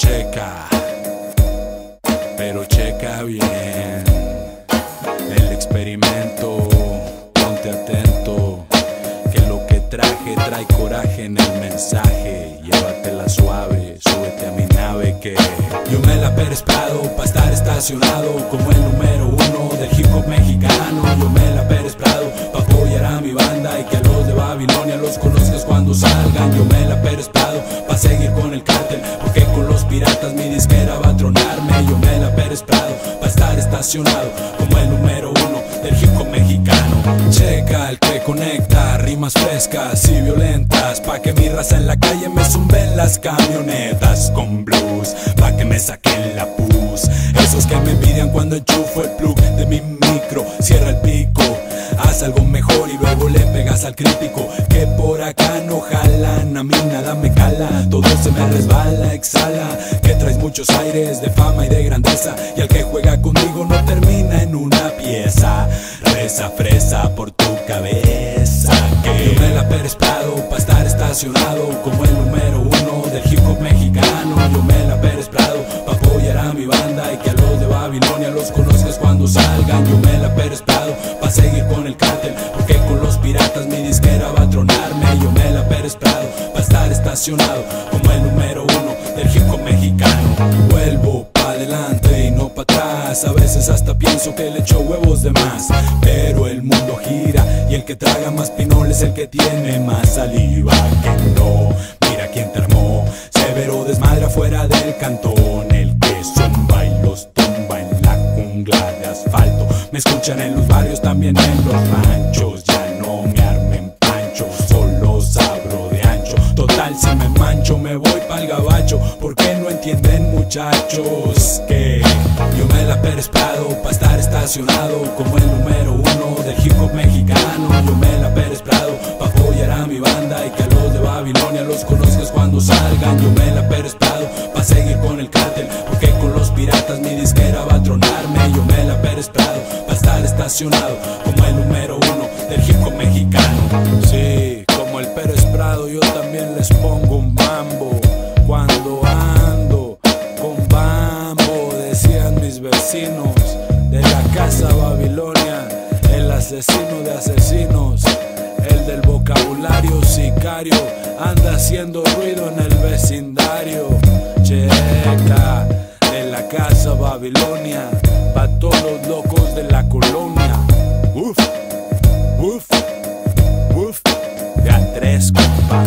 checa, pero checa bien el experimento. Ponte atento, que lo que traje trae coraje en el mensaje. Llévatela suave, súbete a mi nave que yo me la perespado pa' estar estacionado como el número uno del hip hop mexicano. Yo me la perespado pa' apoyar a mi banda y que a los de Babilonia los conozcas cuando salgan. Yo me la perespado porque con los piratas mi disquera va a tronarme. Yo me la perespado pa' estar estacionado como el número uno del hip hop mexicano. Checa el que conecta rimas frescas y violentas pa' que mi raza en la calle me zumben las camionetas con blues pa' que me saquen la pus. Esos que me envidian cuando enchufo el plug de mi micro, cierra el pico. Haz algo mejor y luego le pegas al crítico cala Todo se me resbala, exhala Que traes muchos aires de fama y de grandeza Y el que juega conmigo no termina en una pieza. Reza fresa por tu cabeza Que yo me la perespado pa' estar estacionado Como el número uno del hip hop mexicano Yo me la perespado pa' estar estacionado Como el número uno del hip hop mexicano. Vuelvo pa' adelante y no pa' atrás A veces hasta pienso que le echo huevos de más. Pero el mundo gira y el que traga más pinol es el que tiene más saliva Que no, mira quién te armó Severo desmadre afuera del cantón. El que zumba y los tumba en la jungla de asfalto. Me escuchan en los barrios, también en los ranchos. Ya no me armen pancho, Si me mancho me voy pa'l gabacho ¿Por qué no entienden muchachos? Que yo me la perespado pa' estar estacionado Como el número uno del hip hop mexicano. Yo me la perespado pa' apoyar a mi banda Y que a los de Babilonia los conozcas cuando salgan. Yo me la perespado pa' seguir con el cártel Porque con los piratas mi disquera va a tronarme. Yo me la perespado pa' estar estacionado Como el número uno del hip hop mexicano asesino de asesinos el del vocabulario sicario anda haciendo ruido en el vecindario. Checa de la casa Babilonia, pa' todos los locos de la colonia. Uf, uf, uf, de tres, compa.